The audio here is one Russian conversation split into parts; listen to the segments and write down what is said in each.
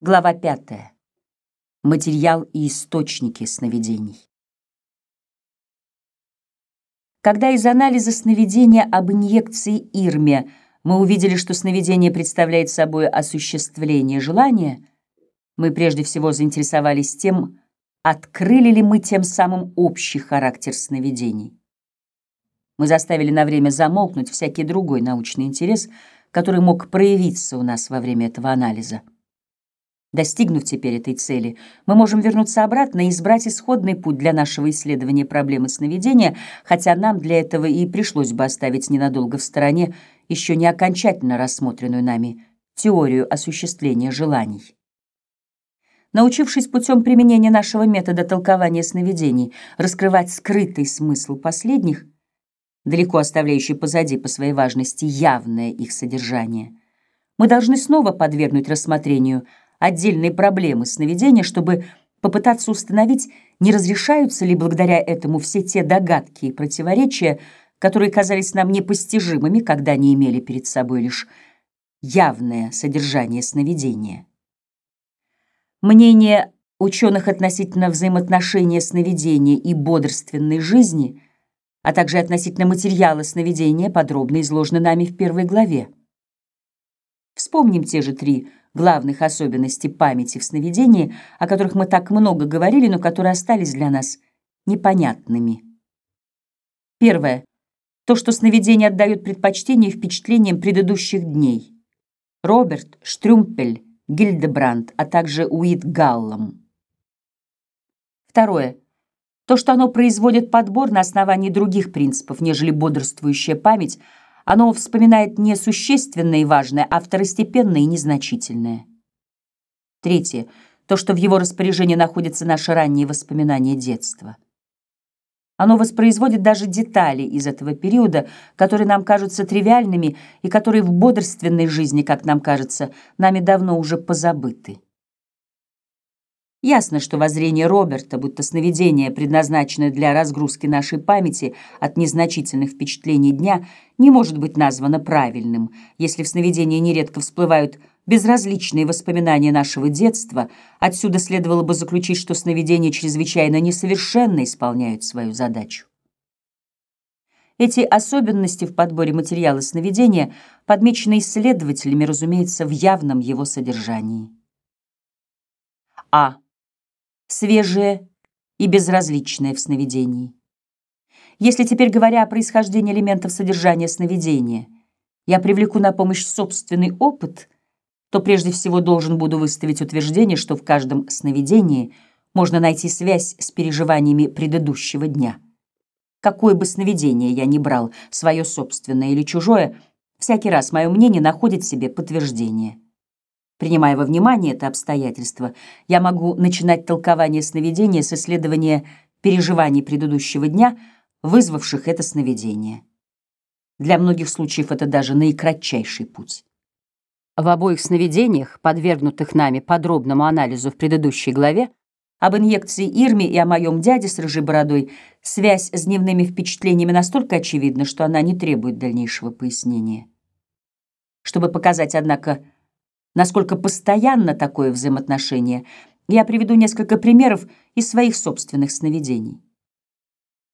Глава 5. Материал и источники сновидений. Когда из анализа сновидения об инъекции Ирме мы увидели, что сновидение представляет собой осуществление желания, мы прежде всего заинтересовались тем, открыли ли мы тем самым общий характер сновидений. Мы заставили на время замолкнуть всякий другой научный интерес, который мог проявиться у нас во время этого анализа. Достигнув теперь этой цели, мы можем вернуться обратно и избрать исходный путь для нашего исследования проблемы сновидения, хотя нам для этого и пришлось бы оставить ненадолго в стороне еще не окончательно рассмотренную нами теорию осуществления желаний. Научившись путем применения нашего метода толкования сновидений раскрывать скрытый смысл последних, далеко оставляющий позади по своей важности явное их содержание, мы должны снова подвергнуть рассмотрению – отдельные проблемы сновидения, чтобы попытаться установить, не разрешаются ли благодаря этому все те догадки и противоречия, которые казались нам непостижимыми, когда не имели перед собой лишь явное содержание сновидения. Мнение ученых относительно взаимоотношения сновидения и бодрственной жизни, а также относительно материала сновидения подробно изложено нами в первой главе. Вспомним те же три главных особенностей памяти в сновидении, о которых мы так много говорили, но которые остались для нас непонятными. Первое. То, что сновидение отдает предпочтение впечатлениям предыдущих дней. Роберт, Штрюмпель, Гильдебранд, а также Уит Галлам. Второе. То, что оно производит подбор на основании других принципов, нежели бодрствующая память – оно вспоминает не существенное и важное, а второстепенное и незначительное. Третье. То, что в его распоряжении находятся наши ранние воспоминания детства. Оно воспроизводит даже детали из этого периода, которые нам кажутся тривиальными и которые в бодрственной жизни, как нам кажется, нами давно уже позабыты. Ясно, что воззрение Роберта, будто сновидение, предназначенное для разгрузки нашей памяти от незначительных впечатлений дня, не может быть названо правильным, если в сновидении нередко всплывают безразличные воспоминания нашего детства, отсюда следовало бы заключить, что сновидения чрезвычайно несовершенно исполняют свою задачу. Эти особенности в подборе материала сновидения подмечены исследователями, разумеется, в явном его содержании. А свежее и безразличное в сновидении. Если теперь, говоря о происхождении элементов содержания сновидения, я привлеку на помощь собственный опыт, то прежде всего должен буду выставить утверждение, что в каждом сновидении можно найти связь с переживаниями предыдущего дня. Какое бы сновидение я ни брал, свое собственное или чужое, всякий раз мое мнение находит себе подтверждение. Принимая во внимание это обстоятельство, я могу начинать толкование сновидения с исследования переживаний предыдущего дня, вызвавших это сновидение. Для многих случаев это даже наикратчайший путь. В обоих сновидениях, подвергнутых нами подробному анализу в предыдущей главе, об инъекции Ирми и о моем дяде с рыжей бородой, связь с дневными впечатлениями настолько очевидна, что она не требует дальнейшего пояснения. Чтобы показать, однако, насколько постоянно такое взаимоотношение, я приведу несколько примеров из своих собственных сновидений.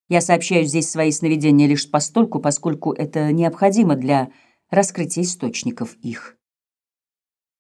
Я сообщаю здесь свои сновидения лишь постольку, поскольку это необходимо для раскрытия источников их.